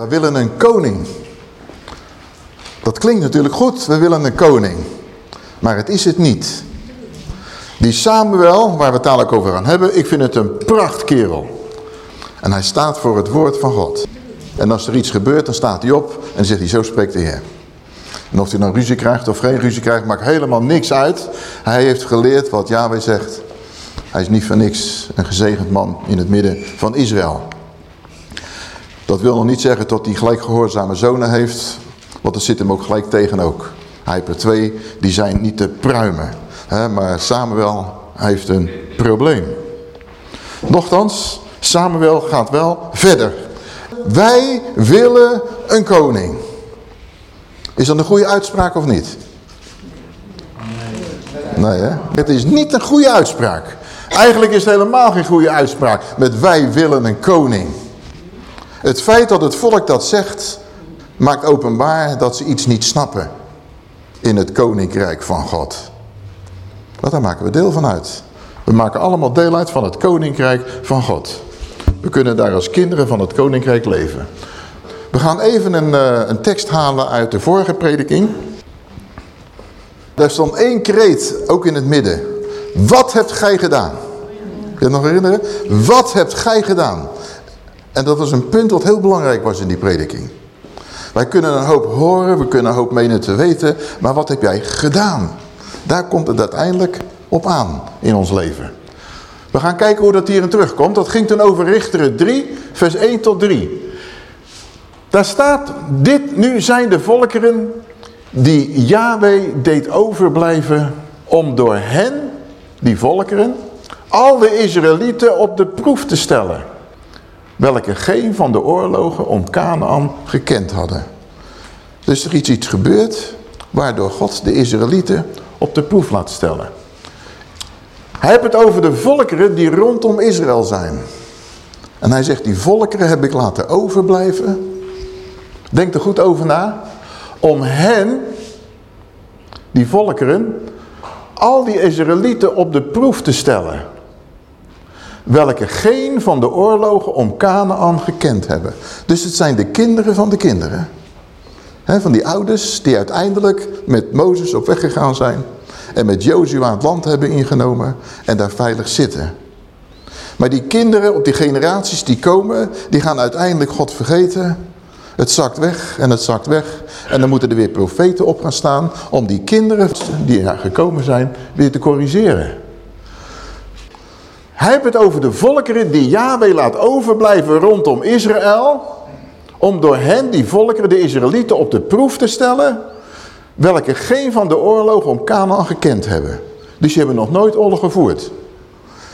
We willen een koning. Dat klinkt natuurlijk goed, we willen een koning. Maar het is het niet. Die Samuel, waar we het dadelijk over gaan hebben, ik vind het een prachtkerel. En hij staat voor het woord van God. En als er iets gebeurt, dan staat hij op en zegt hij, zo spreekt de Heer. En of hij nou ruzie krijgt of geen ruzie krijgt, maakt helemaal niks uit. Hij heeft geleerd wat Yahweh zegt. Hij is niet voor niks een gezegend man in het midden van Israël. Dat wil nog niet zeggen dat hij gelijk gehoorzame zonen heeft. Want er zit hem ook gelijk tegen ook. Hij heeft er twee, die zijn niet te pruimen. maar Samuel heeft een probleem. Nochtans, Samuel gaat wel verder. Wij willen een koning. Is dat een goede uitspraak of niet? Nee, hè? Het is niet een goede uitspraak. Eigenlijk is het helemaal geen goede uitspraak met wij willen een koning. Het feit dat het volk dat zegt, maakt openbaar dat ze iets niet snappen in het koninkrijk van God. Want daar maken we deel van uit. We maken allemaal deel uit van het koninkrijk van God. We kunnen daar als kinderen van het koninkrijk leven. We gaan even een, uh, een tekst halen uit de vorige prediking. Daar stond één kreet, ook in het midden. Wat hebt gij gedaan? Kun je het nog herinneren? Wat hebt gij gedaan? En dat was een punt wat heel belangrijk was in die prediking. Wij kunnen een hoop horen, we kunnen een hoop menen te weten, maar wat heb jij gedaan? Daar komt het uiteindelijk op aan in ons leven. We gaan kijken hoe dat hierin terugkomt. Dat ging toen over Richteren 3, vers 1 tot 3. Daar staat, dit nu zijn de volkeren die Yahweh deed overblijven om door hen, die volkeren, al de Israëlieten op de proef te stellen. Welke geen van de oorlogen om Canaan gekend hadden. Dus er is iets gebeurd waardoor God de Israëlieten op de proef laat stellen. Hij heeft het over de volkeren die rondom Israël zijn. En hij zegt, die volkeren heb ik laten overblijven. Denk er goed over na. Om hen, die volkeren, al die Israëlieten op de proef te stellen. Welke geen van de oorlogen om Canaan gekend hebben. Dus het zijn de kinderen van de kinderen. van die ouders die uiteindelijk met Mozes op weg gegaan zijn. En met Jozua het land hebben ingenomen en daar veilig zitten. Maar die kinderen op die generaties die komen, die gaan uiteindelijk God vergeten. Het zakt weg en het zakt weg. En dan moeten er weer profeten op gaan staan om die kinderen die er gekomen zijn weer te corrigeren. Hij heeft het over de volkeren die Yahweh laat overblijven rondom Israël. Om door hen, die volkeren, de Israëlieten, op de proef te stellen welke geen van de oorlogen om Canaan gekend hebben. Dus die hebben nog nooit oorlog gevoerd.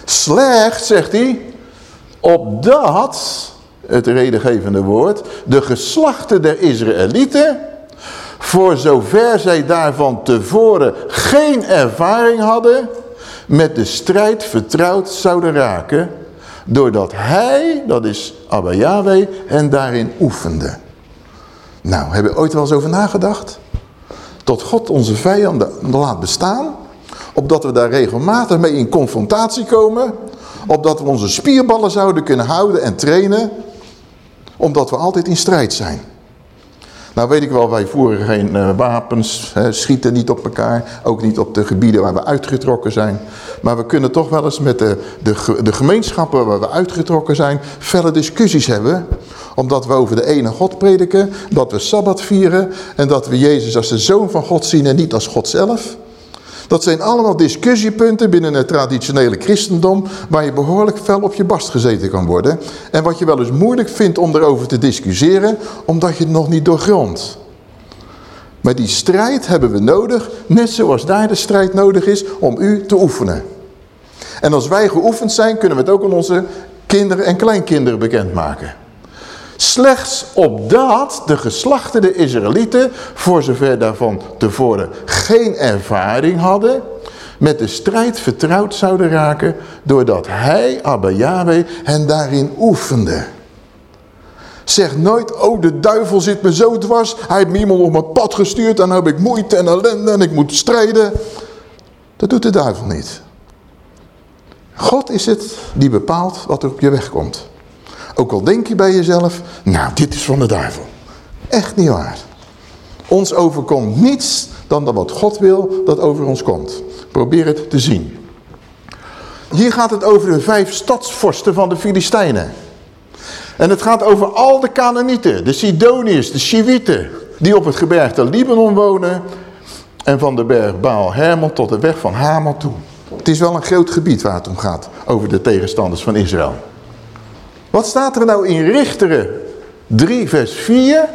Slechts, zegt hij, opdat, het redengevende woord, de geslachten der Israëlieten, voor zover zij daarvan tevoren geen ervaring hadden, met de strijd vertrouwd zouden raken, doordat hij, dat is Abba Yahweh, hen daarin oefende. Nou, hebben we ooit wel eens over nagedacht? tot God onze vijanden laat bestaan. Opdat we daar regelmatig mee in confrontatie komen. Opdat we onze spierballen zouden kunnen houden en trainen. Omdat we altijd in strijd zijn. Nou weet ik wel, wij voeren geen uh, wapens, hè, schieten niet op elkaar. Ook niet op de gebieden waar we uitgetrokken zijn. Maar we kunnen toch wel eens met de, de, de gemeenschappen waar we uitgetrokken zijn... felle discussies hebben. Omdat we over de ene God prediken, dat we Sabbat vieren... en dat we Jezus als de Zoon van God zien en niet als God zelf... Dat zijn allemaal discussiepunten binnen het traditionele christendom... waar je behoorlijk fel op je bast gezeten kan worden. En wat je wel eens moeilijk vindt om erover te discussiëren... omdat je het nog niet doorgrondt. Maar die strijd hebben we nodig, net zoals daar de strijd nodig is om u te oefenen. En als wij geoefend zijn, kunnen we het ook aan onze kinderen en kleinkinderen bekendmaken. Slechts opdat de geslachten de Israëlieten, voor zover daarvan tevoren geen ervaring hadden, met de strijd vertrouwd zouden raken, doordat hij, Abba Yahweh, hen daarin oefende. Zeg nooit, oh de duivel zit me zo dwars, hij heeft me iemand op mijn pad gestuurd en dan heb ik moeite en ellende en ik moet strijden. Dat doet de duivel niet. God is het die bepaalt wat er op je weg komt. Ook al denk je bij jezelf, nou dit is van de duivel. Echt niet waar. Ons overkomt niets dan dat wat God wil dat over ons komt. Probeer het te zien. Hier gaat het over de vijf stadsvorsten van de Filistijnen. En het gaat over al de Canaanieten, de Sidoniërs, de Shiwieten, die op het gebergte Libanon wonen. En van de berg Baal Hermon tot de weg van Haman toe. Het is wel een groot gebied waar het om gaat, over de tegenstanders van Israël. Wat staat er nou in Richteren 3 vers 4?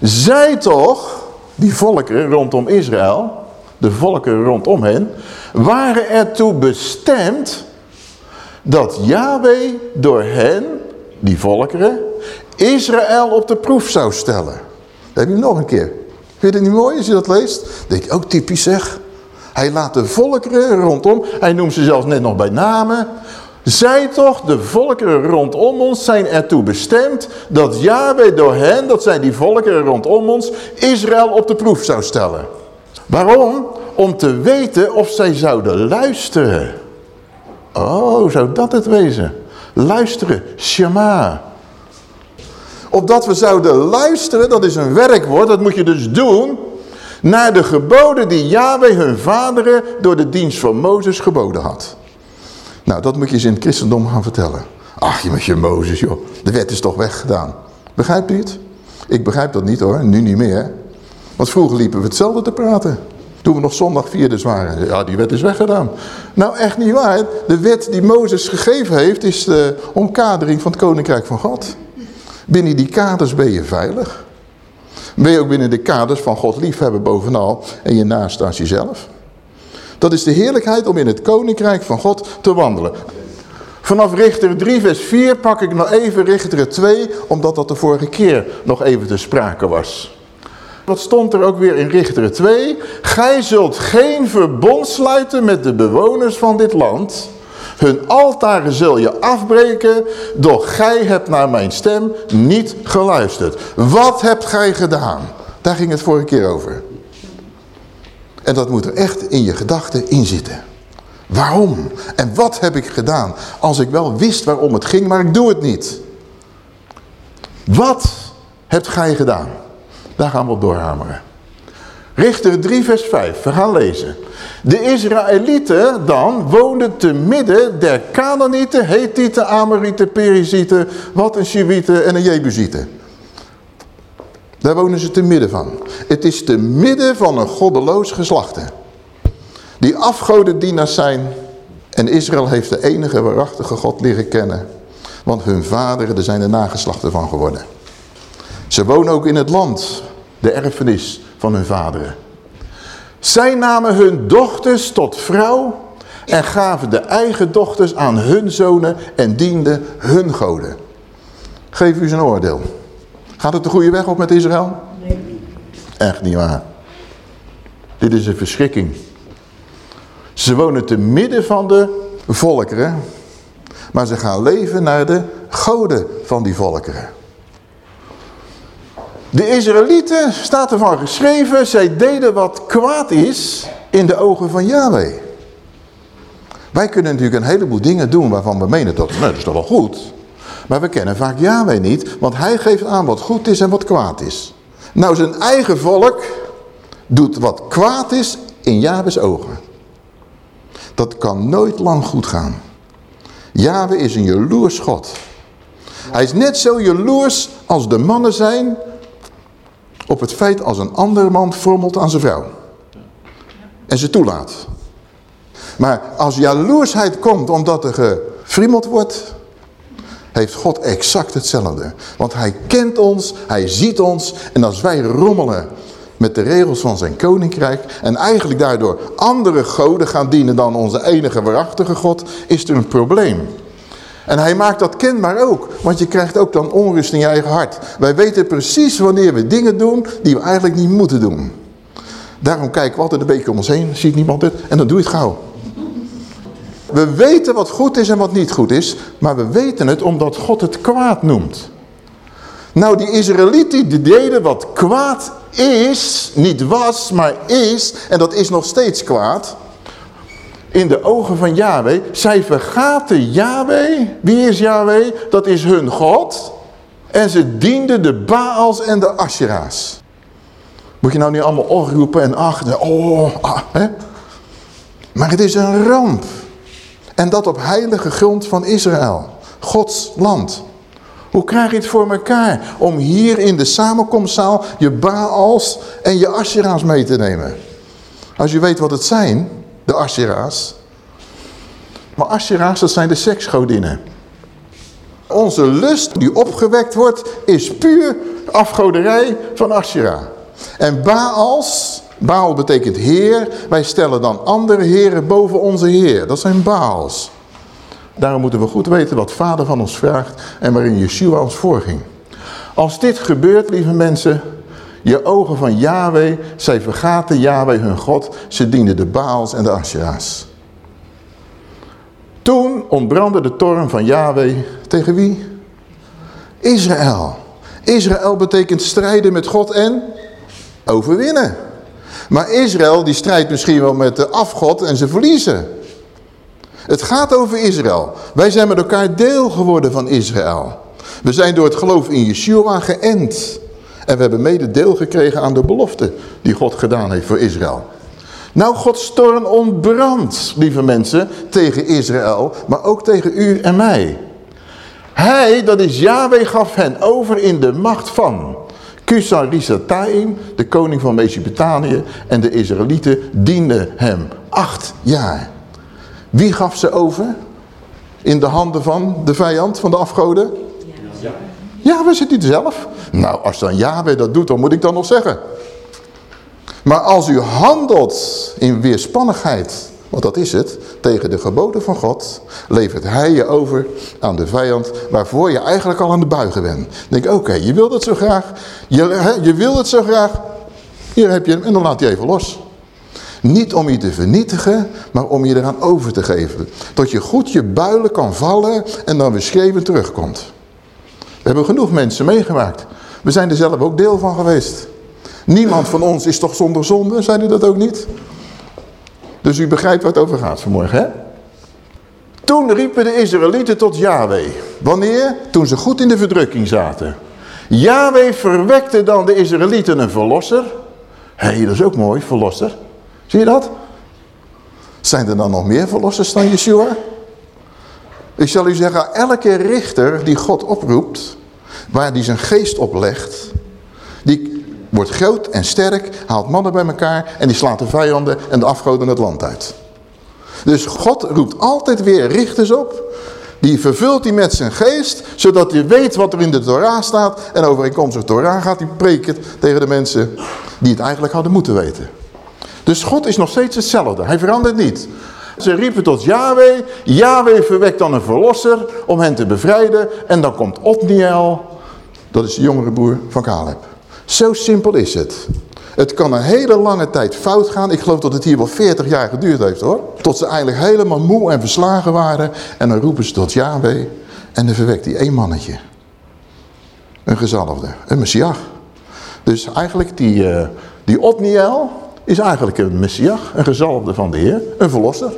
Zij toch, die volkeren rondom Israël, de volkeren rondom hen, waren ertoe bestemd dat Yahweh door hen, die volkeren, Israël op de proef zou stellen. Dat heb je nog een keer. Vind je het niet mooi als je dat leest? denk je, ook typisch zeg. Hij laat de volkeren rondom, hij noemt ze zelfs net nog bij namen. Zij toch, de volkeren rondom ons, zijn ertoe bestemd dat Yahweh door hen, dat zijn die volkeren rondom ons, Israël op de proef zou stellen. Waarom? Om te weten of zij zouden luisteren. Oh, zou dat het wezen? Luisteren, shema. Opdat we zouden luisteren, dat is een werkwoord, dat moet je dus doen... naar de geboden die Yahweh hun vaderen door de dienst van Mozes geboden had. Nou, dat moet je eens in het christendom gaan vertellen. Ach, je met je Mozes, joh. De wet is toch weggedaan. Begrijpt u het? Ik begrijp dat niet hoor, nu niet meer. Want vroeger liepen we hetzelfde te praten. Toen we nog zondag vierdes waren. Ja, die wet is weggedaan. Nou, echt niet waar. De wet die Mozes gegeven heeft is de omkadering van het koninkrijk van God. Binnen die kaders ben je veilig. Ben je ook binnen de kaders van God liefhebben bovenal en je naast als jezelf. Dat is de heerlijkheid om in het koninkrijk van God te wandelen. Vanaf Richter 3 vers 4 pak ik nog even Richter 2, omdat dat de vorige keer nog even te sprake was. Wat stond er ook weer in Richter 2? Gij zult geen verbond sluiten met de bewoners van dit land. Hun altaren zul je afbreken, doch gij hebt naar mijn stem niet geluisterd. Wat hebt gij gedaan? Daar ging het vorige keer over. En dat moet er echt in je gedachten in zitten. Waarom? En wat heb ik gedaan? Als ik wel wist waarom het ging, maar ik doe het niet. Wat hebt gij gedaan? Daar gaan we op doorhameren. Richter 3 vers 5, we gaan lezen. De Israëlieten dan woonden te midden der Canaanieten, Hethieten, Amorieten, Perizieten, wat een Shiwieten en een Jebusieten. Daar wonen ze te midden van. Het is te midden van een goddeloos geslachte. Die afgodendienaars zijn. En Israël heeft de enige waarachtige God leren kennen. Want hun vaderen, er zijn de nageslachten van geworden. Ze wonen ook in het land. De erfenis van hun vaderen. Zij namen hun dochters tot vrouw. En gaven de eigen dochters aan hun zonen en dienden hun goden. Geef u een oordeel. Gaat het de goede weg op met Israël? Nee. Echt niet waar. Dit is een verschrikking. Ze wonen te midden van de volkeren. Maar ze gaan leven naar de goden van die volkeren. De Israëlieten, staat ervan geschreven, zij deden wat kwaad is in de ogen van Yahweh. Wij kunnen natuurlijk een heleboel dingen doen waarvan we menen dat, nou, dat is toch wel goed. Maar we kennen vaak Yahweh niet, want hij geeft aan wat goed is en wat kwaad is. Nou, zijn eigen volk doet wat kwaad is in Yahweh's ogen. Dat kan nooit lang goed gaan. Yahweh is een jaloers God. Hij is net zo jaloers als de mannen zijn op het feit als een andere man frommelt aan zijn vrouw. En ze toelaat. Maar als jaloersheid komt omdat er gefriemeld wordt, heeft God exact hetzelfde. Want hij kent ons, hij ziet ons. En als wij rommelen met de regels van zijn koninkrijk... en eigenlijk daardoor andere goden gaan dienen dan onze enige waarachtige God... is er een probleem. En hij maakt dat kenbaar ook. Want je krijgt ook dan onrust in je eigen hart. Wij weten precies wanneer we dingen doen die we eigenlijk niet moeten doen. Daarom kijken we altijd een beetje om ons heen. Ziet niemand het? En dan doe je het gauw. We weten wat goed is en wat niet goed is. Maar we weten het omdat God het kwaad noemt. Nou, die Israëlieten die deden wat kwaad is, niet was, maar is. En dat is nog steeds kwaad. in de ogen van Yahweh. Zij vergaten Yahweh. Wie is Yahweh? Dat is hun God. En ze dienden de Baals en de Ashera's. Moet je nou niet allemaal oproepen en achter. Oh, ah, hè? Maar het is een ramp. En dat op heilige grond van Israël. Gods land. Hoe krijg je het voor elkaar om hier in de samenkomstzaal je Baals en je Ashera's mee te nemen? Als je weet wat het zijn, de Ashera's. Maar Ashera's, dat zijn de seksgodinnen. Onze lust die opgewekt wordt, is puur afgoderij van Ashera. En Baals, Baal betekent heer, wij stellen dan andere heren boven onze heer. Dat zijn Baals. Daarom moeten we goed weten wat vader van ons vraagt en waarin Yeshua ons voorging. Als dit gebeurt, lieve mensen, je ogen van Yahweh, zij vergaten Yahweh hun God, ze dienden de Baals en de Ashera's. Toen ontbrandde de toren van Yahweh tegen wie? Israël. Israël betekent strijden met God en overwinnen. Maar Israël die strijdt misschien wel met de afgod en ze verliezen. Het gaat over Israël. Wij zijn met elkaar deel geworden van Israël. We zijn door het geloof in Yeshua geënt. En we hebben mede deel gekregen aan de belofte die God gedaan heeft voor Israël. Nou, Gods toorn ontbrandt, lieve mensen, tegen Israël, maar ook tegen u en mij. Hij, dat is Yahweh, gaf hen over in de macht van Kusan Risataim, de koning van Mesopotamië, en de Israëlieten dienden hem acht jaar. Wie gaf ze over? In de handen van de vijand, van de afgoden? Ja, ja we zitten zelf. Nou, als dan Yahweh dat doet, dan moet ik dan nog zeggen. Maar als u handelt in weerspannigheid, want dat is het, tegen de geboden van God, levert hij je over aan de vijand waarvoor je eigenlijk al aan de buigen bent. Denk oké, je wilt het zo graag, je, je wil het zo graag, hier heb je hem en dan laat hij even los. Niet om je te vernietigen, maar om je eraan over te geven. Tot je goed je builen kan vallen en dan weer schreeuwen terugkomt. We hebben genoeg mensen meegemaakt. We zijn er zelf ook deel van geweest. Niemand van ons is toch zonder zonde, u dat ook niet? Dus u begrijpt waar het over gaat vanmorgen, hè? Toen riepen de Israëlieten tot Yahweh. Wanneer? Toen ze goed in de verdrukking zaten. Yahweh verwekte dan de Israëlieten een verlosser. Hé, hey, dat is ook mooi, verlosser. Zie je dat? Zijn er dan nog meer verlossers dan Yeshua? Ik zal u zeggen, elke richter die God oproept, waar die zijn geest oplegt, die wordt groot en sterk, haalt mannen bij elkaar en die slaat de vijanden en de afgoden het land uit. Dus God roept altijd weer richters op, die vervult hij met zijn geest, zodat hij weet wat er in de Torah staat en overeenkomstig Torah gaat hij preken tegen de mensen die het eigenlijk hadden moeten weten. Dus God is nog steeds hetzelfde. Hij verandert niet. Ze riepen tot Yahweh. Yahweh verwekt dan een verlosser om hen te bevrijden. En dan komt Otniel. Dat is de jongere broer van Caleb. Zo simpel is het. Het kan een hele lange tijd fout gaan. Ik geloof dat het hier wel 40 jaar geduurd heeft hoor. Tot ze eigenlijk helemaal moe en verslagen waren. En dan roepen ze tot Yahweh. En dan verwekt hij één mannetje. Een gezalfde. Een Messias. Dus eigenlijk die, uh, die Otniel is eigenlijk een Messias, een gezalfde van de Heer, een verlosser.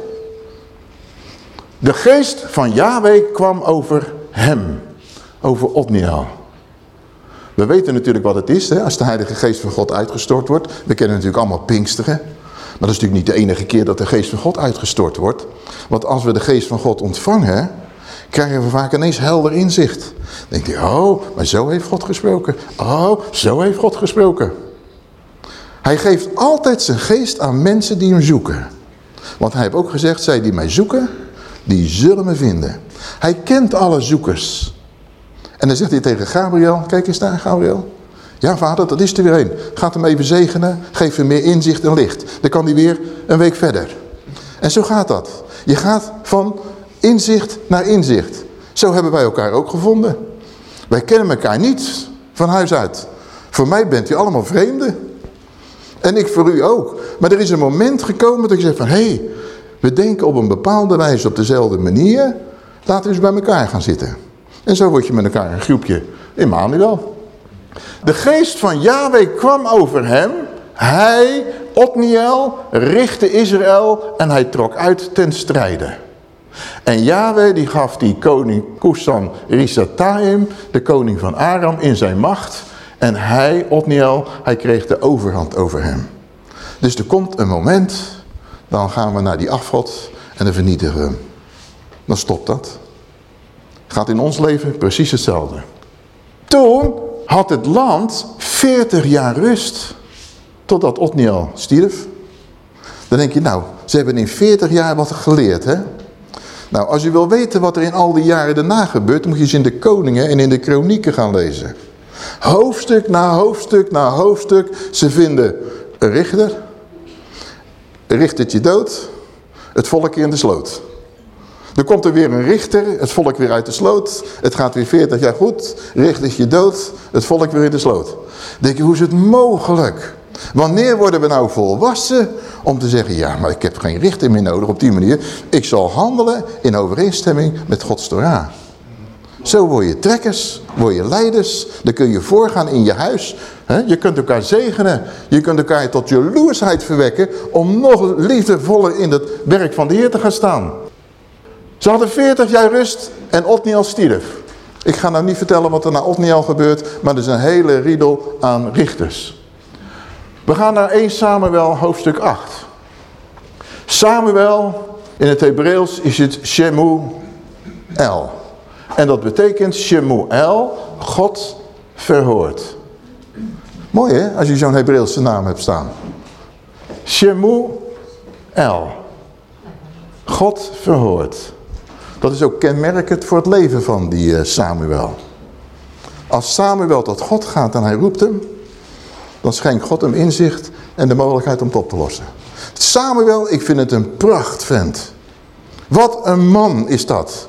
De geest van Yahweh kwam over hem, over Otniel. We weten natuurlijk wat het is, hè, als de heilige geest van God uitgestort wordt. We kennen natuurlijk allemaal Pinksteren. Maar dat is natuurlijk niet de enige keer dat de geest van God uitgestort wordt. Want als we de geest van God ontvangen, krijgen we vaak ineens helder inzicht. Dan denk je, oh, maar zo heeft God gesproken. Oh, zo heeft God gesproken. Hij geeft altijd zijn geest aan mensen die hem zoeken. Want hij heeft ook gezegd, zij die mij zoeken, die zullen me vinden. Hij kent alle zoekers. En dan zegt hij tegen Gabriel, kijk eens daar Gabriel. Ja vader, dat is er weer een. Gaat hem even zegenen, geef hem meer inzicht en licht. Dan kan hij weer een week verder. En zo gaat dat. Je gaat van inzicht naar inzicht. Zo hebben wij elkaar ook gevonden. Wij kennen elkaar niet van huis uit. Voor mij bent u allemaal vreemden. En ik voor u ook. Maar er is een moment gekomen dat ik zeg van... hé, hey, we denken op een bepaalde wijze op dezelfde manier. Laten we eens bij elkaar gaan zitten. En zo word je met elkaar een groepje Emmanuel. De geest van Yahweh kwam over hem. Hij Otniel richtte Israël en hij trok uit ten strijde. En Yahweh die gaf die koning Kusan Risataim, de koning van Aram, in zijn macht. En hij, Otniel, hij kreeg de overhand over hem. Dus er komt een moment, dan gaan we naar die afgod en dan vernietigen we hem. Dan stopt dat. Gaat in ons leven precies hetzelfde. Toen had het land 40 jaar rust. Totdat Otniel stierf. Dan denk je, nou, ze hebben in 40 jaar wat geleerd, hè? Nou, als je wil weten wat er in al die jaren daarna gebeurt... moet je eens in de koningen en in de kronieken gaan lezen. Hoofdstuk na hoofdstuk na hoofdstuk. Ze vinden een richter. Richt je dood. Het volk in de sloot. Er komt er weer een richter, het volk weer uit de sloot. Het gaat weer 40 jaar goed, richt je dood, het volk weer in de sloot. Dan denk je, hoe is het mogelijk? Wanneer worden we nou volwassen om te zeggen, ja, maar ik heb geen richter meer nodig op die manier. Ik zal handelen in overeenstemming met Gods Torah. Zo word je trekkers, word je leiders. Dan kun je voorgaan in je huis. Je kunt elkaar zegenen. Je kunt elkaar tot jaloersheid verwekken om nog liefdevoller in het werk van de Heer te gaan staan. Ze hadden 40 jaar rust en Otniel stierf. Ik ga nou niet vertellen wat er na Otniel gebeurt, maar er is een hele riedel aan richters. We gaan naar 1 Samuel hoofdstuk 8. Samuel, in het Hebreeuws is het Shemuel. En dat betekent Shemuel, God verhoort. Mooi hè, als je zo'n Hebreeuwse naam hebt staan. Shemuel. God verhoort. Dat is ook kenmerkend voor het leven van die eh, Samuel. Als Samuel tot God gaat en hij roept hem, dan schenkt God hem inzicht en de mogelijkheid om het op te lossen. Samuel, ik vind het een prachtvent. Wat een man is dat.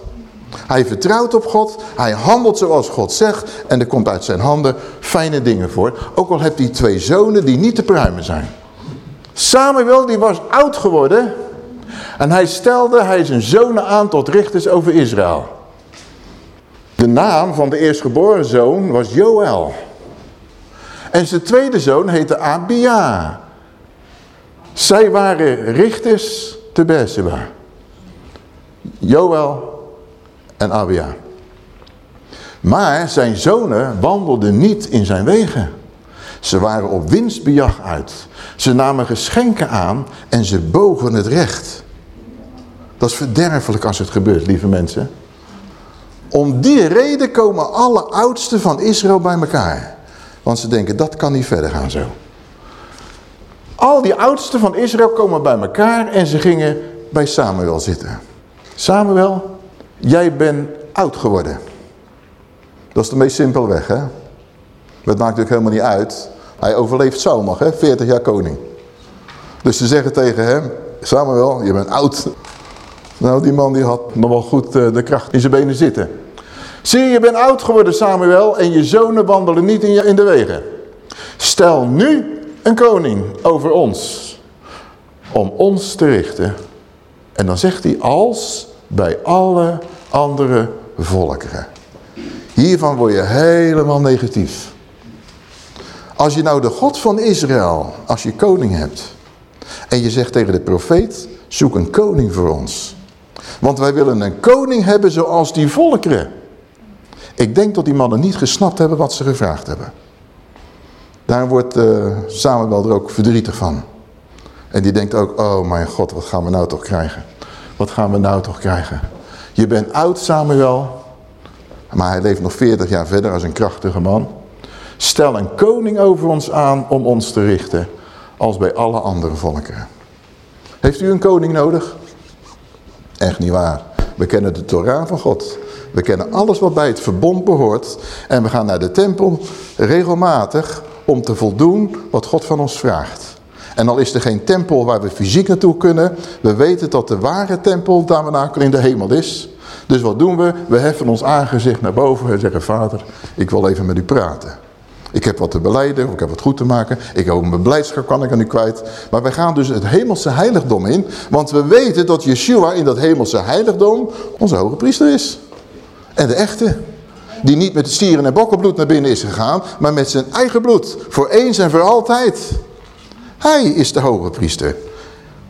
Hij vertrouwt op God, hij handelt zoals God zegt en er komt uit zijn handen fijne dingen voor. Ook al heeft hij twee zonen die niet te pruimen zijn. Samuel die was oud geworden en hij stelde hij zijn zonen aan tot richters over Israël. De naam van de eerstgeboren zoon was Joël. En zijn tweede zoon heette Abia. Zij waren richters te Beersheba. Joël en Abia. Maar zijn zonen wandelden niet in zijn wegen. Ze waren op winstbejag uit. Ze namen geschenken aan en ze bogen het recht. Dat is verderfelijk als het gebeurt, lieve mensen. Om die reden komen alle oudsten van Israël bij elkaar. Want ze denken, dat kan niet verder gaan zo. Al die oudsten van Israël komen bij elkaar en ze gingen bij Samuel zitten. Samuel, jij bent oud geworden. Dat is de meest simpele weg, hè? Dat maakt natuurlijk helemaal niet uit. Hij overleeft zo nog, hè? 40 jaar koning. Dus ze zeggen tegen hem, Samuel, je bent oud. Nou, die man die had nog wel goed eh, de kracht in zijn benen zitten. Zie, je bent oud geworden, Samuel, en je zonen wandelen niet in, je, in de wegen. Stel nu een koning over ons, om ons te richten. En dan zegt hij, als bij alle andere volkeren. Hiervan word je helemaal negatief. Als je nou de God van Israël, als je koning hebt, en je zegt tegen de profeet, zoek een koning voor ons. Want wij willen een koning hebben zoals die volkeren. Ik denk dat die mannen niet gesnapt hebben wat ze gevraagd hebben. Daar wordt uh, Samuel er ook verdrietig van. En die denkt ook, oh mijn God, wat gaan we nou toch krijgen? Wat gaan we nou toch krijgen? Je bent oud Samuel, maar hij leeft nog 40 jaar verder als een krachtige man. Stel een koning over ons aan om ons te richten, als bij alle andere volkeren. Heeft u een koning nodig? Echt niet waar. We kennen de Torah van God. We kennen alles wat bij het verbond behoort. En we gaan naar de tempel regelmatig om te voldoen wat God van ons vraagt. En al is er geen tempel waar we fysiek naartoe kunnen. We weten dat de ware tempel tabernakel in de hemel is. Dus wat doen we? We heffen ons aangezicht naar boven en zeggen, vader, ik wil even met u praten. Ik heb wat te beleiden, ik heb wat goed te maken. Ik heb mijn blijdschap kan ik aan u kwijt. Maar wij gaan dus het hemelse heiligdom in. Want we weten dat Yeshua in dat hemelse heiligdom onze hoge priester is. En de echte. Die niet met stieren en bokkenbloed naar binnen is gegaan. Maar met zijn eigen bloed. Voor eens en voor altijd. Hij is de hoge priester.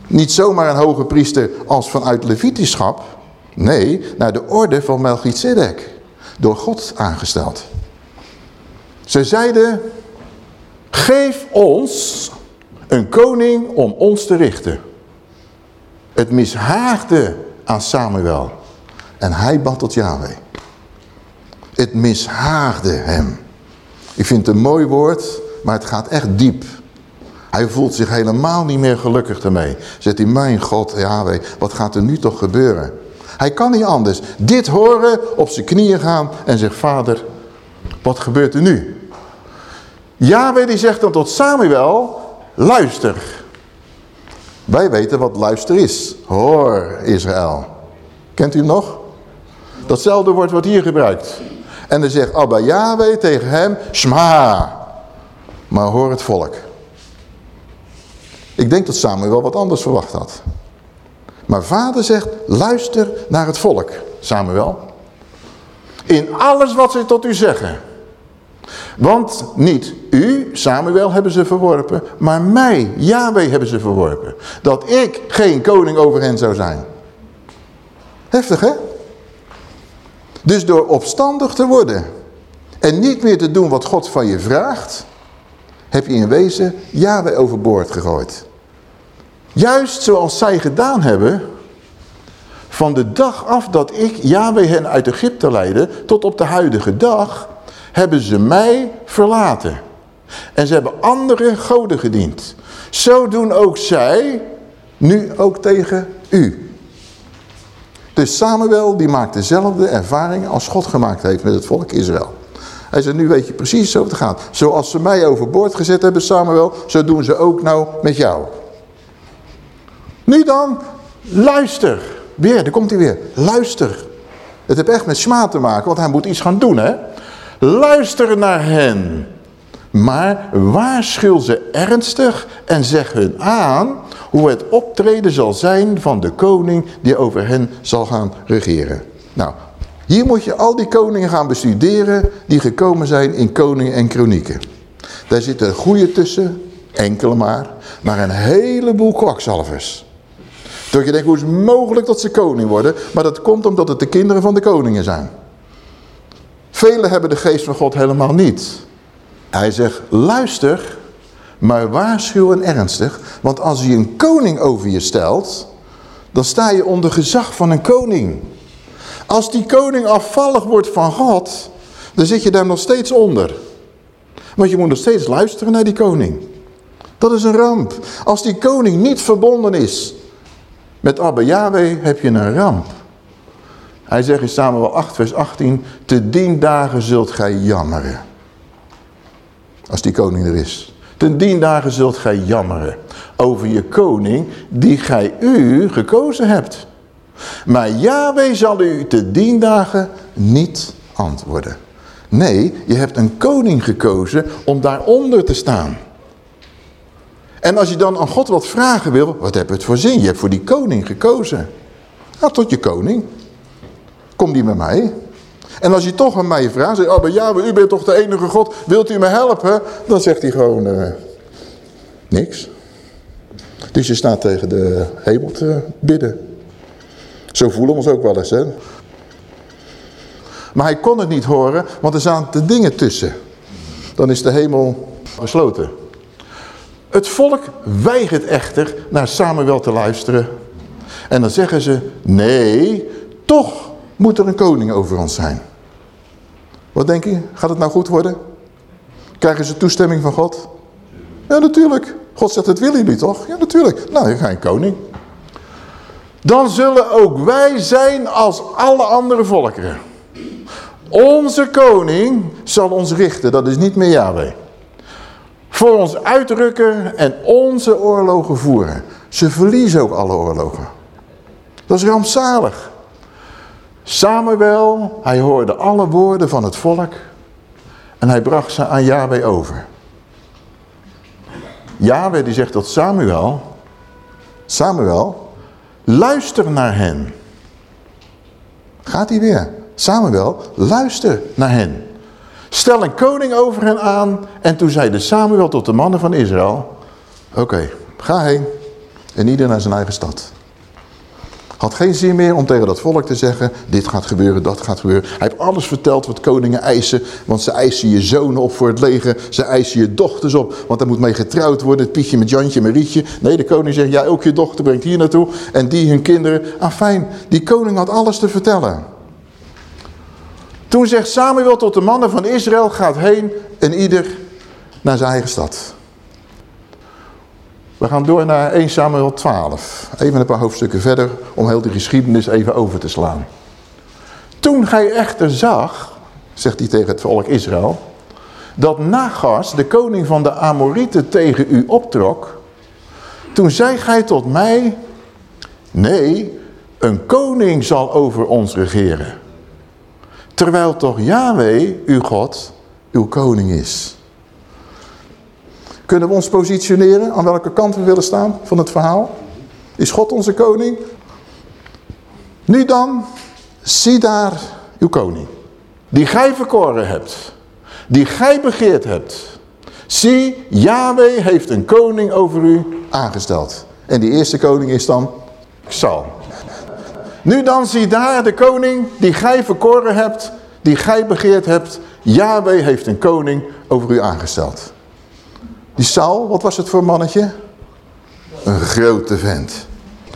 Niet zomaar een hoge priester als vanuit Levitischap. Nee, naar de orde van Melchizedek. Door God aangesteld. Ze zeiden, geef ons een koning om ons te richten. Het mishaagde aan Samuel. En hij bad tot Yahweh. Het mishaagde hem. Ik vind het een mooi woord, maar het gaat echt diep. Hij voelt zich helemaal niet meer gelukkig ermee. Zegt hij, mijn God, Yahweh, wat gaat er nu toch gebeuren? Hij kan niet anders. Dit horen, op zijn knieën gaan en zegt, vader, wat gebeurt er nu? Yahweh die zegt dan tot Samuel, luister. Wij weten wat luister is. Hoor, Israël. Kent u hem nog? Datzelfde woord wordt hier gebruikt. En dan zegt Abba Yahweh tegen hem, Shma. Maar hoor het volk. Ik denk dat Samuel wat anders verwacht had. Maar vader zegt, luister naar het volk, Samuel. In alles wat ze tot u zeggen. Want niet u, Samuel, hebben ze verworpen, maar mij, Yahweh, hebben ze verworpen. Dat ik geen koning over hen zou zijn. Heftig, hè? Dus door opstandig te worden en niet meer te doen wat God van je vraagt, heb je in wezen Yahweh overboord gegooid. Juist zoals zij gedaan hebben, van de dag af dat ik Yahweh hen uit Egypte leidde, tot op de huidige dag, hebben ze mij verlaten. En ze hebben andere goden gediend. Zo doen ook zij, nu ook tegen u. Dus Samuel die maakt dezelfde ervaring als God gemaakt heeft met het volk Israël. Hij zegt, nu weet je precies zo het gaat. Zoals ze mij overboord gezet hebben, Samuel, zo doen ze ook nou met jou. Nu dan, luister. Weer, daar komt hij weer. Luister. Het heeft echt met smaad te maken, want hij moet iets gaan doen, hè. Luister naar hen. Maar waarschuw ze ernstig en zeg hun aan hoe het optreden zal zijn van de koning die over hen zal gaan regeren. Nou, hier moet je al die koningen gaan bestuderen die gekomen zijn in koningen en kronieken. Daar zitten goede tussen, enkele maar, maar een heleboel kwakzalvers. Dat je denkt, hoe is het mogelijk dat ze koning worden? Maar dat komt omdat het de kinderen van de koningen zijn. Velen hebben de geest van God helemaal niet. Hij zegt, luister, maar waarschuw en ernstig. Want als hij een koning over je stelt, dan sta je onder gezag van een koning. Als die koning afvallig wordt van God, dan zit je daar nog steeds onder. Want je moet nog steeds luisteren naar die koning. Dat is een ramp. Als die koning niet verbonden is met Abba Yahweh, heb je een ramp. Hij zegt in Samuel 8 vers 18, te dien dagen zult gij jammeren. Als die koning er is. Ten dien dagen zult gij jammeren over je koning die gij u gekozen hebt. Maar Yahweh zal u te dien dagen niet antwoorden. Nee, je hebt een koning gekozen om daaronder te staan. En als je dan aan God wat vragen wil, wat heb het voor zin? Je hebt voor die koning gekozen. Nou, tot je koning. Kom die met mij. En als je toch aan mij vraagt, zeg, oh, ja, u bent toch de enige God, wilt u me helpen? Dan zegt hij gewoon, uh, niks. Dus je staat tegen de hemel te bidden. Zo voelen we ons ook wel eens, hè. Maar hij kon het niet horen, want er zaten dingen tussen. Dan is de hemel gesloten. Het volk weigert echter naar Samuel te luisteren. En dan zeggen ze, nee, toch moet er een koning over ons zijn. Wat denk je? Gaat het nou goed worden? Krijgen ze toestemming van God? Ja, natuurlijk. God zegt, het willen jullie toch? Ja, natuurlijk. Nou, je ga een koning. Dan zullen ook wij zijn als alle andere volkeren. Onze koning zal ons richten. Dat is niet meer Yahweh. Voor ons uitrukken en onze oorlogen voeren. Ze verliezen ook alle oorlogen. Dat is rampzalig. Samuel, hij hoorde alle woorden van het volk en hij bracht ze aan Yahweh over. Yahweh die zegt tot Samuel, Samuel, luister naar hen. Gaat hij weer. Samuel, luister naar hen. Stel een koning over hen aan. En toen zeide Samuel tot de mannen van Israël, Oké, ga heen. En ieder naar zijn eigen stad. Had geen zin meer om tegen dat volk te zeggen, dit gaat gebeuren, dat gaat gebeuren. Hij heeft alles verteld wat koningen eisen, want ze eisen je zonen op voor het leger. Ze eisen je dochters op, want daar moet mee getrouwd worden. Het Pietje met Jantje, Marietje. Nee, de koning zegt, ja, ook je dochter brengt hier naartoe. En die hun kinderen. Ah, fijn, die koning had alles te vertellen. Toen zegt Samuel tot de mannen van Israël, gaat heen en ieder naar zijn eigen stad. We gaan door naar 1 Samuel 12. Even een paar hoofdstukken verder om heel de geschiedenis even over te slaan. Toen gij echter zag, zegt hij tegen het volk Israël, dat Nagas, de koning van de Amorieten, tegen u optrok, toen zei gij tot mij, nee, een koning zal over ons regeren. Terwijl toch Yahweh, uw God, uw koning is. Kunnen we ons positioneren aan welke kant we willen staan van het verhaal? Is God onze koning? Nu dan, zie daar uw koning. Die gij verkoren hebt. Die gij begeerd hebt. Zie, Yahweh heeft een koning over u aangesteld. En die eerste koning is dan Saul. Nu dan zie daar de koning die gij verkoren hebt, die gij begeerd hebt. Yahweh heeft een koning over u aangesteld. Die Saul, wat was het voor mannetje? Een grote vent.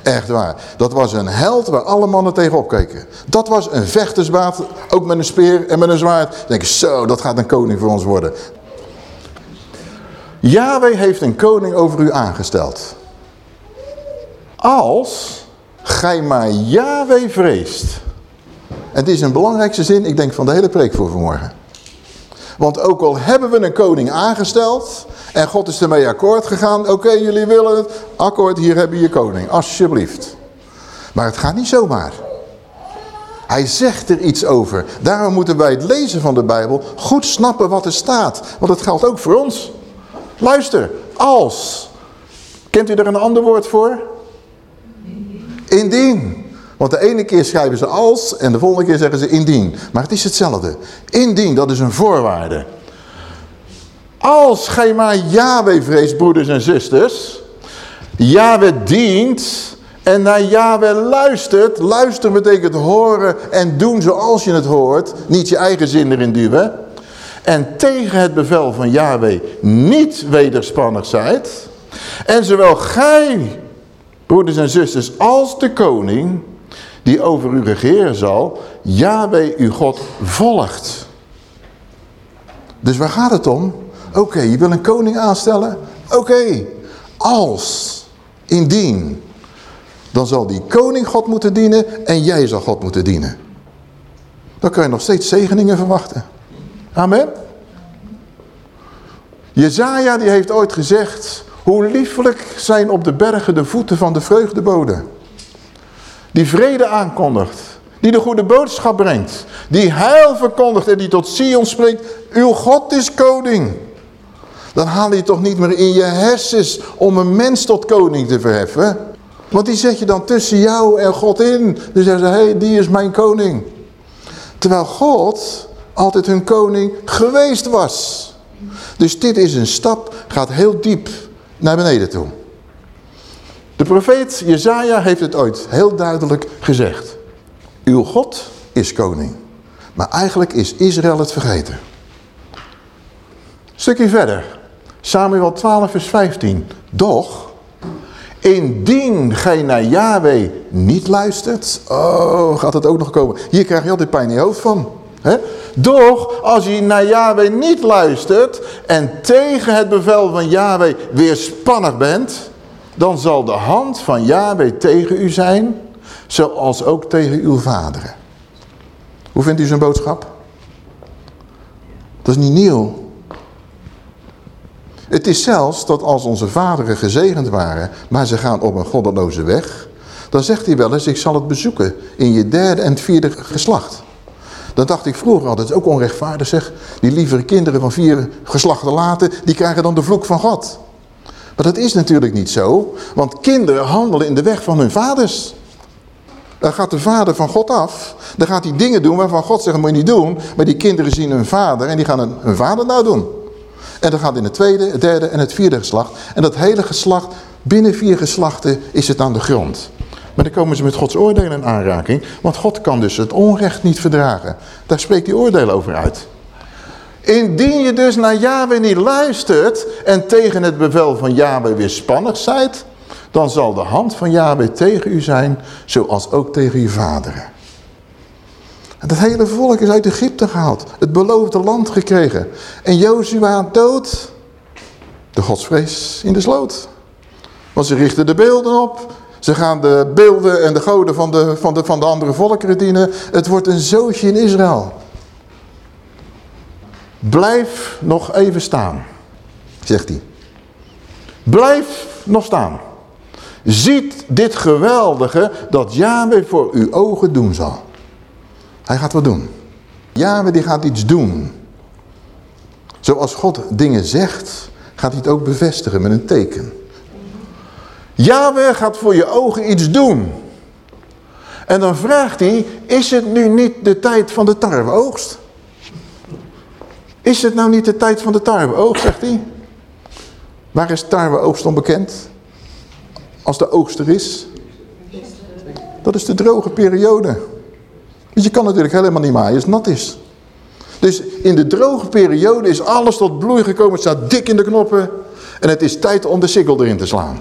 Echt waar. Dat was een held waar alle mannen tegenop keken. Dat was een vechtersbaat, ook met een speer en met een zwaard. Denk je, zo, dat gaat een koning voor ons worden. Yahweh heeft een koning over u aangesteld. Als gij maar Yahweh vreest. Het is een belangrijkste zin, ik denk van de hele preek voor vanmorgen. Want ook al hebben we een koning aangesteld en God is ermee akkoord gegaan. Oké, jullie willen het. Akkoord, hier heb je je koning. Alsjeblieft. Maar het gaat niet zomaar. Hij zegt er iets over. Daarom moeten wij het lezen van de Bijbel goed snappen wat er staat. Want het geldt ook voor ons. Luister, als. Kent u er een ander woord voor? Indien. Want de ene keer schrijven ze als en de volgende keer zeggen ze indien. Maar het is hetzelfde. Indien, dat is een voorwaarde. Als gij maar Yahweh vreest, broeders en zusters. Yahweh dient en naar Yahweh luistert. Luisteren betekent horen en doen zoals je het hoort. Niet je eigen zin erin duwen. En tegen het bevel van Yahweh niet wederspannig zijt. En zowel gij, broeders en zusters, als de koning die over u regeren zal, Yahweh uw God volgt. Dus waar gaat het om? Oké, je wil een koning aanstellen? Oké, als, indien, dan zal die koning God moeten dienen en jij zal God moeten dienen. Dan kan je nog steeds zegeningen verwachten. Amen. Jezaja die heeft ooit gezegd, hoe liefelijk zijn op de bergen de voeten van de vreugdeboden. Die vrede aankondigt. Die de goede boodschap brengt. Die heil verkondigt en die tot Sion spreekt. Uw God is koning. Dan haal je toch niet meer in je hersens om een mens tot koning te verheffen. Want die zet je dan tussen jou en God in. Dus zeggen ze, hé, hey, die is mijn koning. Terwijl God altijd hun koning geweest was. Dus dit is een stap, gaat heel diep naar beneden toe. De profeet Jezaja heeft het ooit heel duidelijk gezegd. Uw God is koning. Maar eigenlijk is Israël het vergeten. Stukje verder. Samuel 12 vers 15. Doch, indien gij naar Yahweh niet luistert. Oh, gaat het ook nog komen. Hier krijg je altijd pijn in je hoofd van. Doch, als je naar Yahweh niet luistert en tegen het bevel van Yahweh weerspannig bent dan zal de hand van Yahweh tegen u zijn, zoals ook tegen uw vaderen. Hoe vindt u zijn boodschap? Dat is niet nieuw. Het is zelfs dat als onze vaderen gezegend waren, maar ze gaan op een goddeloze weg, dan zegt hij wel eens, ik zal het bezoeken in je derde en vierde geslacht. Dan dacht ik vroeger altijd, ook onrechtvaardig zeg, die lievere kinderen van vier geslachten later, die krijgen dan de vloek van God. Maar dat is natuurlijk niet zo, want kinderen handelen in de weg van hun vaders. Dan gaat de vader van God af. Dan gaat hij dingen doen waarvan God zegt, moet je niet doen. Maar die kinderen zien hun vader en die gaan hun vader nou doen. En dan gaat in het tweede, het derde en het vierde geslacht. En dat hele geslacht, binnen vier geslachten is het aan de grond. Maar dan komen ze met Gods oordelen in aanraking. Want God kan dus het onrecht niet verdragen. Daar spreekt hij oordelen over uit. Indien je dus naar Yahweh niet luistert en tegen het bevel van Yahweh weerspannig zijt, dan zal de hand van Yahweh tegen u zijn, zoals ook tegen uw vaderen. En dat hele volk is uit Egypte gehaald, het beloofde land gekregen. En Jozua dood, de godsvrees in de sloot. Want ze richten de beelden op, ze gaan de beelden en de goden van de, van de, van de andere volkeren dienen. Het wordt een zootje in Israël. Blijf nog even staan, zegt hij. Blijf nog staan. Ziet dit geweldige dat Yahweh voor uw ogen doen zal. Hij gaat wat doen. Yahweh die gaat iets doen. Zoals God dingen zegt, gaat hij het ook bevestigen met een teken. Yahweh gaat voor je ogen iets doen. En dan vraagt hij, is het nu niet de tijd van de tarweoogst? Is het nou niet de tijd van de tarweoogst, zegt hij. Waar is tarweoogst onbekend? Als de oogst er is. Dat is de droge periode. Want je kan natuurlijk helemaal niet maaien als het nat is. Dus in de droge periode is alles tot bloei gekomen. Het staat dik in de knoppen. En het is tijd om de sikkel erin te slaan.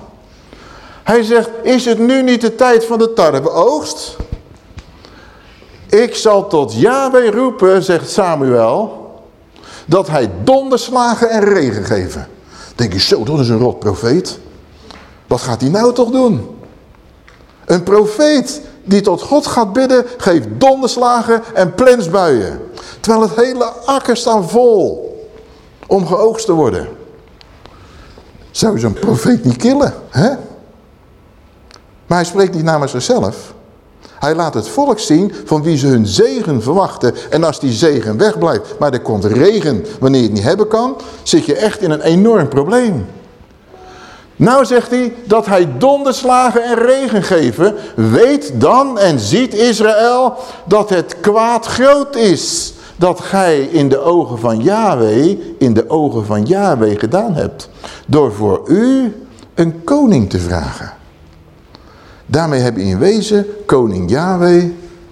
Hij zegt, is het nu niet de tijd van de tarweoogst? Ik zal tot Yahweh roepen, zegt Samuel, dat hij donderslagen en regen geven. denk je, zo, dat is een rot profeet. Wat gaat hij nou toch doen? Een profeet die tot God gaat bidden, geeft donderslagen en plensbuien. Terwijl het hele akker staat vol om geoogst te worden. Zou zo'n profeet niet killen, hè? Maar hij spreekt niet namens zichzelf. Hij laat het volk zien van wie ze hun zegen verwachten. En als die zegen wegblijft, maar er komt regen wanneer je het niet hebben kan, zit je echt in een enorm probleem. Nou zegt hij dat hij donderslagen en regen geven. Weet dan en ziet Israël dat het kwaad groot is. Dat gij in de ogen van Yahweh, in de ogen van Yahweh gedaan hebt. Door voor u een koning te vragen. Daarmee heb je in wezen koning Yahweh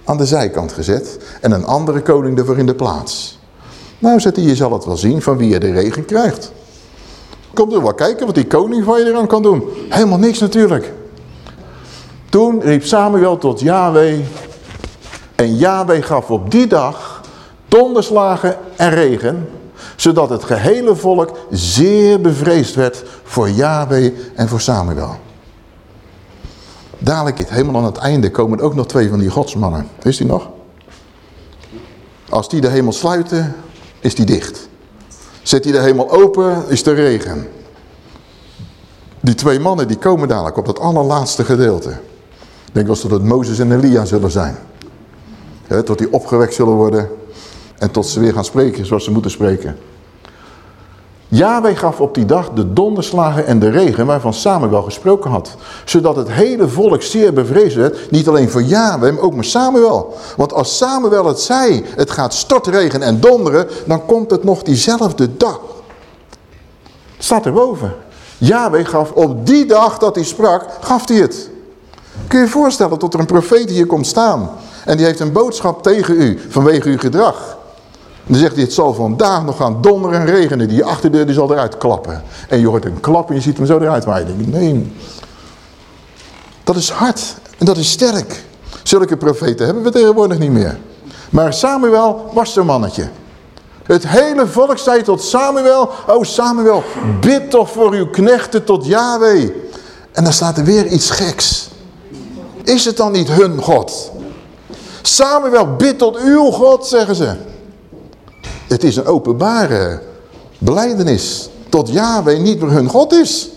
aan de zijkant gezet. En een andere koning ervoor in de plaats. Nou zet hij, je zal het wel zien van wie je de regen krijgt. Komt er wel kijken wat die koning van je eraan kan doen. Helemaal niks natuurlijk. Toen riep Samuel tot Yahweh. En Yahweh gaf op die dag donderslagen en regen. Zodat het gehele volk zeer bevreesd werd voor Yahweh en voor Samuel. Dadelijk, helemaal aan het einde, komen ook nog twee van die godsmannen. Wist u nog? Als die de hemel sluiten, is die dicht. Zet hij de hemel open, is er regen. Die twee mannen die komen dadelijk op dat allerlaatste gedeelte. Ik denk wel dat het Mozes en Elia zullen zijn. tot die opgewekt zullen worden. En tot ze weer gaan spreken zoals ze moeten spreken. Yahweh gaf op die dag de donderslagen en de regen waarvan Samuel gesproken had. Zodat het hele volk zeer bevreesd werd. Niet alleen voor Yahweh, maar ook met Samuel. Want als Samuel het zei, het gaat stortregen en donderen, dan komt het nog diezelfde dag. Het staat erboven. Yahweh gaf op die dag dat hij sprak, gaf hij het. Kun je je voorstellen dat er een profeet hier komt staan. En die heeft een boodschap tegen u vanwege uw gedrag dan zegt hij, het zal vandaag nog gaan donderen en regenen. Die achterdeur die zal eruit klappen. En je hoort een klap en je ziet hem zo eruit waaien. Nee, dat is hard en dat is sterk. Zulke profeten hebben we tegenwoordig niet meer. Maar Samuel was zo'n mannetje. Het hele volk zei tot Samuel, oh Samuel, bid toch voor uw knechten tot Yahweh. En dan staat er weer iets geks. Is het dan niet hun God? Samuel, bid tot uw God, zeggen ze. Het is een openbare beleidenis. Tot Yahweh niet meer hun God is.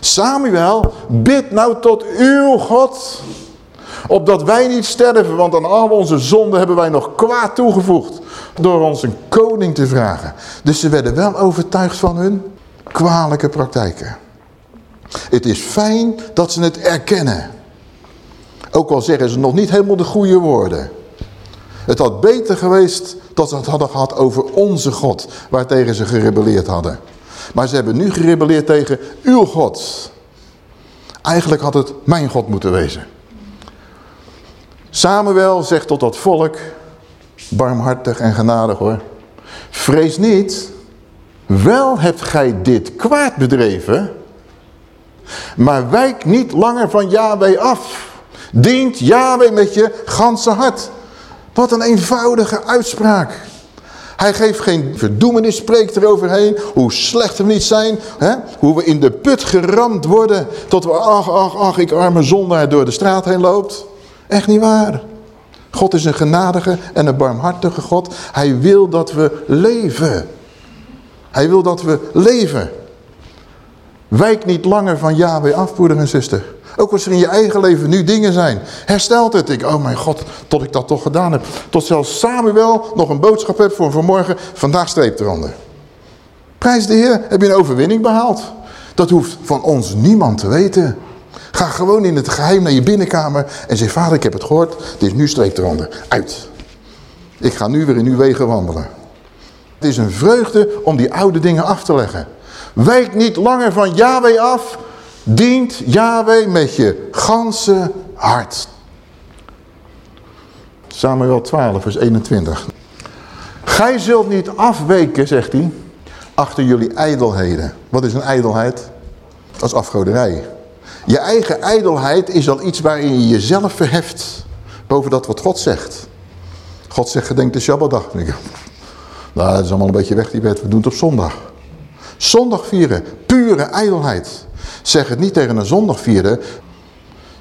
Samuel, bid nou tot uw God. Opdat wij niet sterven, want aan al onze zonden hebben wij nog kwaad toegevoegd. Door ons een koning te vragen. Dus ze werden wel overtuigd van hun kwalijke praktijken. Het is fijn dat ze het erkennen. Ook al zeggen ze nog niet helemaal de goede woorden. Het had beter geweest dat ze het hadden gehad over onze God, waartegen ze gerebelleerd hadden. Maar ze hebben nu gerebelleerd tegen uw God. Eigenlijk had het mijn God moeten wezen. Samuel zegt tot dat volk, barmhartig en genadig hoor. Vrees niet, wel hebt gij dit kwaad bedreven, maar wijk niet langer van Yahweh af. Dient Yahweh met je ganse hart. Wat een eenvoudige uitspraak. Hij geeft geen verdoemenis, spreekt eroverheen. Hoe slecht we niet zijn. Hè? Hoe we in de put geramd worden. Tot we, ach, ach, ach, ik arme zondaar door de straat heen loopt. Echt niet waar. God is een genadige en een barmhartige God. Hij wil dat we leven. Hij wil dat we leven. Wijk niet langer van Yahweh af, broeder en zuster. Ook als er in je eigen leven nu dingen zijn. Herstelt het. Ik, oh mijn God, tot ik dat toch gedaan heb. Tot zelfs Samuel nog een boodschap heeft voor vanmorgen. Vandaag streep eronder. Prijs de Heer, heb je een overwinning behaald. Dat hoeft van ons niemand te weten. Ga gewoon in het geheim naar je binnenkamer en zeg, vader ik heb het gehoord, het is nu streep eronder. Uit. Ik ga nu weer in uw wegen wandelen. Het is een vreugde om die oude dingen af te leggen. Wijk niet langer van Yahweh af, dient Yahweh met je ganse hart. Samuel 12 vers 21. Gij zult niet afweken, zegt hij, achter jullie ijdelheden. Wat is een ijdelheid? Dat is afgoderij. Je eigen ijdelheid is al iets waarin je jezelf verheft boven dat wat God zegt. God zegt gedenk de Shabbatdag. Nou, dat is allemaal een beetje weg die wet. We doen het op zondag. Zondag vieren, pure ijdelheid. Zeg het niet tegen een zondag vieren.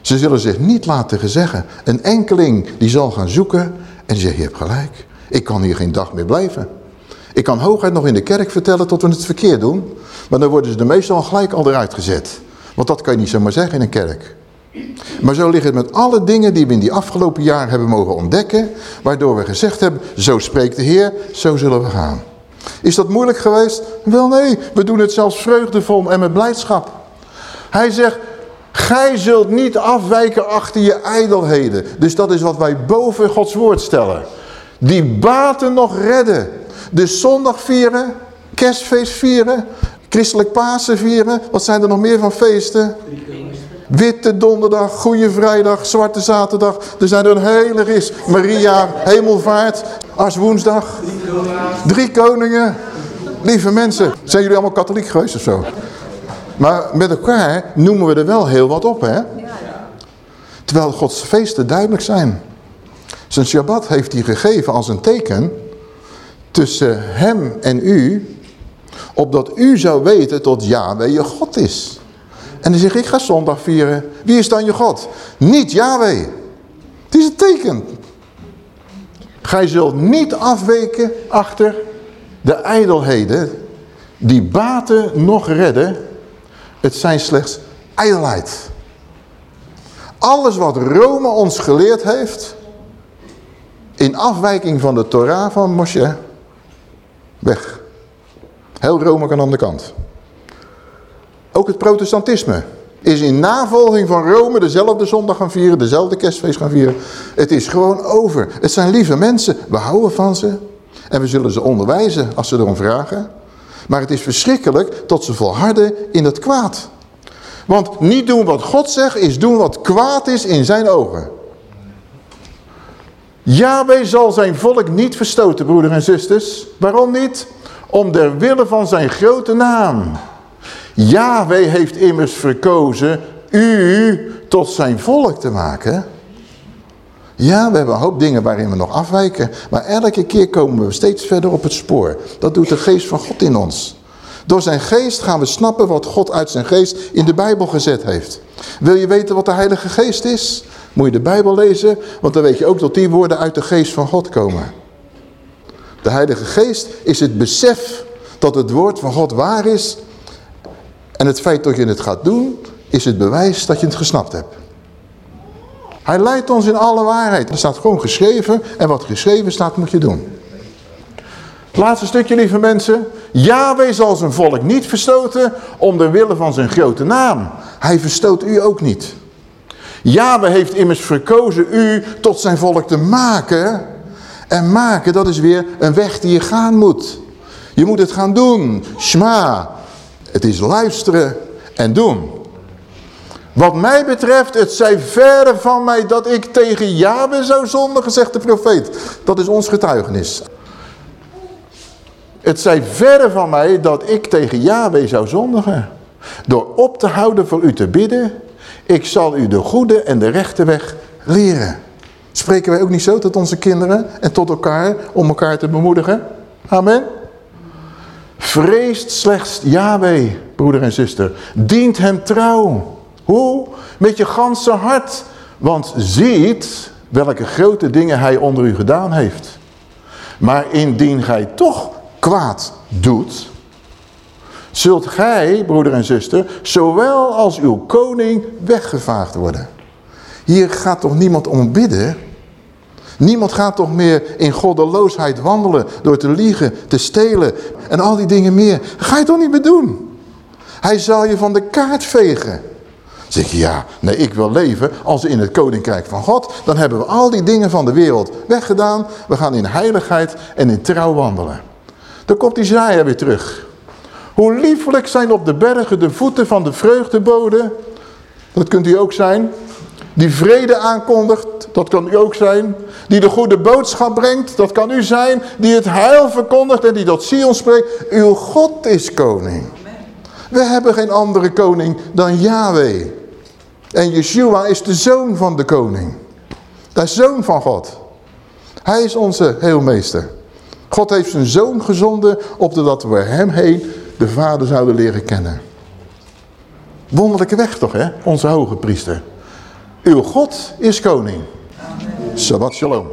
Ze zullen zich niet laten gezeggen. Een enkeling die zal gaan zoeken en zegt, je hebt gelijk. Ik kan hier geen dag meer blijven. Ik kan hooguit nog in de kerk vertellen tot we het verkeerd doen. Maar dan worden ze de meestal gelijk al eruit gezet. Want dat kan je niet zomaar zeggen in een kerk. Maar zo ligt het met alle dingen die we in die afgelopen jaren hebben mogen ontdekken. Waardoor we gezegd hebben, zo spreekt de Heer, zo zullen we gaan. Is dat moeilijk geweest? Wel nee, we doen het zelfs vreugdevol en met blijdschap. Hij zegt, gij zult niet afwijken achter je ijdelheden. Dus dat is wat wij boven Gods woord stellen. Die baten nog redden. Dus zondag vieren, kerstfeest vieren, christelijk Pasen vieren. Wat zijn er nog meer van feesten? Witte donderdag, Goede Vrijdag, Zwarte Zaterdag. Er zijn er een hele ris. Maria, Hemelvaart, Ars Woensdag. Drie koningen. Lieve mensen, zijn jullie allemaal katholiek geweest of zo? Maar met elkaar noemen we er wel heel wat op, hè? Terwijl Gods feesten duidelijk zijn. Zijn Shabbat heeft hij gegeven als een teken tussen hem en u, opdat u zou weten tot Yahweh je God is. En dan zeg ik, ga zondag vieren. Wie is dan je God? Niet Yahweh. Het is een teken. Gij zult niet afweken achter de ijdelheden die baten nog redden. Het zijn slechts ijdelheid. Alles wat Rome ons geleerd heeft, in afwijking van de Torah van Moshe, weg. Heel Rome kan aan de kant. Ook het protestantisme is in navolging van Rome dezelfde zondag gaan vieren, dezelfde kerstfeest gaan vieren. Het is gewoon over. Het zijn lieve mensen, we houden van ze. En we zullen ze onderwijzen als ze erom vragen. Maar het is verschrikkelijk tot ze volharden in het kwaad. Want niet doen wat God zegt, is doen wat kwaad is in zijn ogen. Yahweh zal zijn volk niet verstoten, broeders en zusters. Waarom niet? Om der wille van zijn grote naam. Yahweh heeft immers verkozen u tot zijn volk te maken. Ja, we hebben een hoop dingen waarin we nog afwijken. Maar elke keer komen we steeds verder op het spoor. Dat doet de geest van God in ons. Door zijn geest gaan we snappen wat God uit zijn geest in de Bijbel gezet heeft. Wil je weten wat de Heilige Geest is? Moet je de Bijbel lezen, want dan weet je ook dat die woorden uit de geest van God komen. De Heilige Geest is het besef dat het woord van God waar is en het feit dat je het gaat doen, is het bewijs dat je het gesnapt hebt. Hij leidt ons in alle waarheid. Er staat gewoon geschreven en wat geschreven staat moet je doen. laatste stukje, lieve mensen. Yahweh zal zijn volk niet verstoten om de wille van zijn grote naam. Hij verstoot u ook niet. Yahweh heeft immers verkozen u tot zijn volk te maken. En maken, dat is weer een weg die je gaan moet. Je moet het gaan doen. Shma. Het is luisteren en doen. Wat mij betreft, het zij verre van mij dat ik tegen Yahweh zou zondigen, zegt de profeet. Dat is ons getuigenis. Het zij verre van mij dat ik tegen Yahweh zou zondigen. Door op te houden voor u te bidden, ik zal u de goede en de rechte weg leren. Spreken wij ook niet zo tot onze kinderen en tot elkaar om elkaar te bemoedigen? Amen. Vreest slechts Yahweh, broeder en zuster. Dient hem trouw. Hoe? Met je ganse hart. Want ziet welke grote dingen hij onder u gedaan heeft. Maar indien gij toch kwaad doet, zult gij, broeder en zuster, zowel als uw koning weggevaagd worden. Hier gaat toch niemand om bidden? Niemand gaat toch meer in goddeloosheid wandelen door te liegen, te stelen en al die dingen meer. Ga je toch niet meer doen? Hij zal je van de kaart vegen. Zeg je, ja, nee, ik wil leven als in het koninkrijk van God. Dan hebben we al die dingen van de wereld weggedaan. We gaan in heiligheid en in trouw wandelen. Dan komt Isaiah weer terug. Hoe liefelijk zijn op de bergen de voeten van de vreugdeboden. Dat kunt u ook zijn. Die vrede aankondigt, dat kan u ook zijn. Die de goede boodschap brengt, dat kan u zijn. Die het heil verkondigt en die tot Sion spreekt. Uw God is koning. We hebben geen andere koning dan Yahweh. En Yeshua is de zoon van de koning. De zoon van God. Hij is onze heelmeester. God heeft zijn zoon gezonden, opdat we hem heen de vader zouden leren kennen. Wonderlijke weg toch, hè? Onze hoge priester. Uw God is koning. Shabbat shalom.